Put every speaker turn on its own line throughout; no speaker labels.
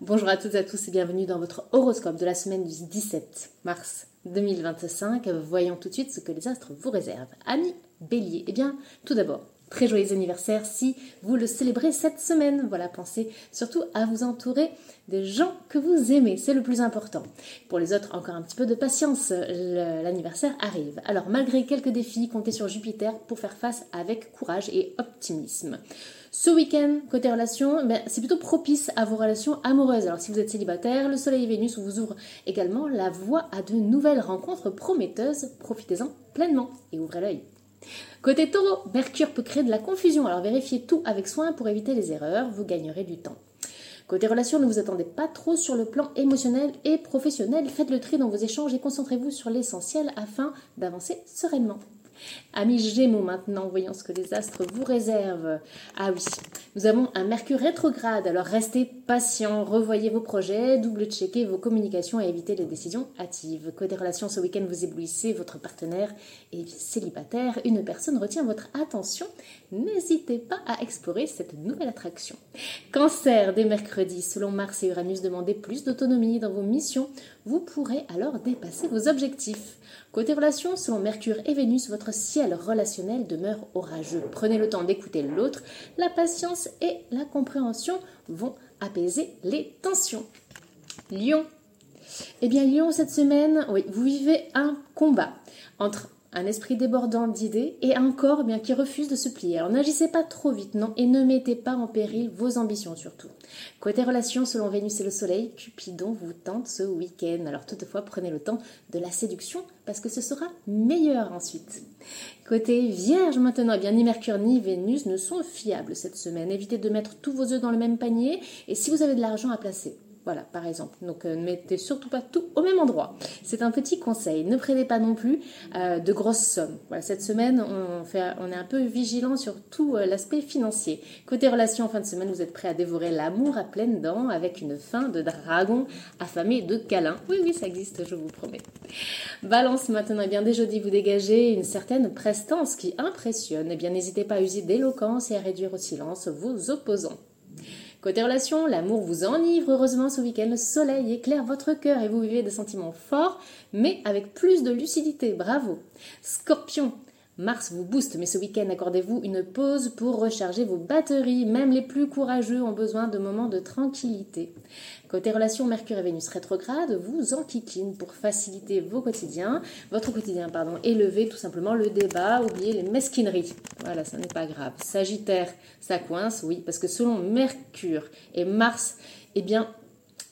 Bonjour à toutes et à tous et bienvenue dans votre horoscope de la semaine du 17 mars 2025. Voyons tout de suite ce que les astres vous réservent. Amis bélier, eh bien, tout d'abord, très joyeux anniversaire si vous le célébrez cette semaine. Voilà, pensez surtout à vous entourer des gens que vous aimez, c'est le plus important. Pour les autres, encore un petit peu de patience, l'anniversaire arrive. Alors, malgré quelques défis, comptez sur Jupiter pour faire face avec courage et optimisme. Ce week-end, côté relations, ben, c'est plutôt propice à vos relations amoureuses. Alors si vous êtes célibataire, le Soleil et Vénus vous ouvrent également la voie à de nouvelles rencontres prometteuses. Profitez-en pleinement et ouvrez l'œil. Côté taureau, Mercure peut créer de la confusion, alors vérifiez tout avec soin pour éviter les erreurs, vous gagnerez du temps. Côté relations, ne vous attendez pas trop sur le plan émotionnel et professionnel, faites le tri dans vos échanges et concentrez-vous sur l'essentiel afin d'avancer sereinement. Amis Gémeaux maintenant, voyons ce que les astres vous réservent. Ah oui, nous avons un Mercure rétrograde, alors restez patient, revoyez vos projets, double-checkez vos communications et évitez les décisions hâtives. Côté relations, ce week-end vous éblouissez, votre partenaire est célibataire, une personne retient votre attention, n'hésitez pas à explorer cette nouvelle attraction. Cancer, dès mercredi, selon Mars et Uranus, demandez plus d'autonomie dans vos missions, vous pourrez alors dépasser vos objectifs. Côté relations, selon Mercure et Vénus, votre ciel relationnel demeure orageux. Prenez le temps d'écouter l'autre. La patience et la compréhension vont apaiser les tensions. Lion. Eh bien, Lion, cette semaine, oui, vous vivez un combat entre un esprit débordant d'idées et un corps eh bien, qui refuse de se plier. Alors n'agissez pas trop vite, non, et ne mettez pas en péril vos ambitions surtout. Côté relations, selon Vénus et le Soleil, Cupidon vous tente ce week-end. Alors toutefois, prenez le temps de la séduction parce que ce sera meilleur ensuite. Côté Vierge maintenant, eh bien ni Mercure ni Vénus ne sont fiables cette semaine. Évitez de mettre tous vos œufs dans le même panier et si vous avez de l'argent à placer, voilà, par exemple. Donc euh, ne mettez surtout pas tout au même endroit. C'est un petit conseil. Ne prenez pas non plus euh, de grosses sommes. Voilà, cette semaine, on est un peu vigilant sur tout euh, l'aspect financier. Côté relations, en fin de semaine, vous êtes prêt à dévorer l'amour à pleines dents avec une fin de dragon affamé de câlins. Oui, oui, ça existe, je vous promets. Balance maintenant, eh bien dès jeudi, vous dégagez une certaine prestance qui impressionne. Eh bien, n'hésitez pas à user d'éloquence et à réduire au silence vos opposants. Côté relation, l'amour vous enivre heureusement ce week-end. Le soleil éclaire votre cœur et vous vivez des sentiments forts, mais avec plus de lucidité. Bravo. Scorpion, Mars vous booste, mais ce week-end, accordez-vous une pause pour recharger vos batteries. Même les plus courageux ont besoin de moments de tranquillité. Côté relation Mercure et Vénus rétrograde vous enquiquine pour faciliter vos quotidiens, votre quotidien, pardon, élever tout simplement le débat, oubliez les mesquineries. Voilà, ça n'est pas grave. Sagittaire, ça coince, oui, parce que selon Mercure et Mars, eh bien,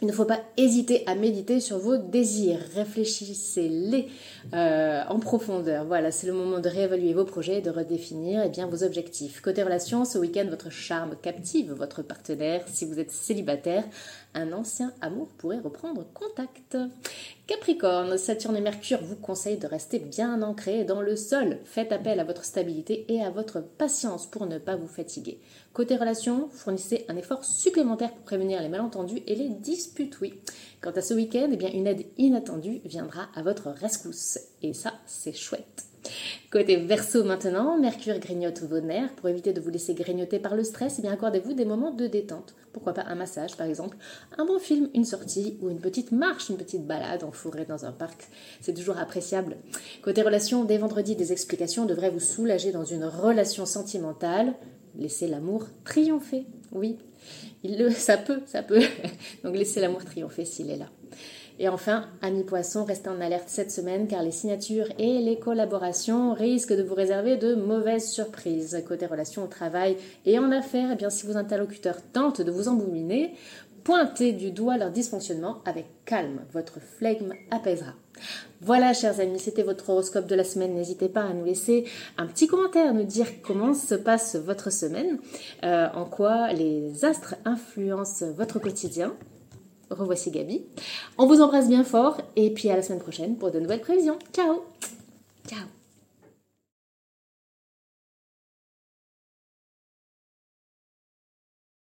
il ne faut pas hésiter à méditer sur vos désirs. Réfléchissez-les euh, en profondeur. Voilà, c'est le moment de réévaluer vos projets et de redéfinir eh bien, vos objectifs. Côté relations, ce week-end, votre charme captive votre partenaire. Si vous êtes célibataire, un ancien amour pourrait reprendre contact. Capricorne, Saturne et Mercure vous conseillent de rester bien ancré dans le sol. Faites appel à votre stabilité et à votre patience pour ne pas vous fatiguer. Côté relations, fournissez un effort supplémentaire pour prévenir les malentendus et les disputes, oui. Quant à ce week-end, eh bien, une aide inattendue viendra à votre rescousse. Et ça, c'est chouette. Côté verso maintenant, Mercure grignote vos nerfs. Pour éviter de vous laisser grignoter par le stress, eh bien accordez-vous des moments de détente. Pourquoi pas un massage par exemple, un bon film, une sortie ou une petite marche, une petite balade en forêt dans un parc. C'est toujours appréciable. Côté relation, dès vendredi, des explications devraient vous soulager dans une relation sentimentale. Laissez l'amour triompher. Oui, il le, ça peut, ça peut. Donc laissez l'amour triompher s'il est là. Et enfin, amis poissons, restez en alerte cette semaine car les signatures et les collaborations risquent de vous réserver de mauvaises surprises. Côté relations au travail et en affaires, eh bien, si vos interlocuteurs tentent de vous embouminer, pointez du doigt leur dysfonctionnement avec calme. Votre flegme apaisera. Voilà, chers amis, c'était votre horoscope de la semaine. N'hésitez pas à nous laisser un petit commentaire, nous dire comment se passe votre semaine, euh, en quoi les astres influencent votre quotidien. Revoici Gabi. On vous embrasse bien fort et puis à la semaine prochaine pour de nouvelles prévisions. Ciao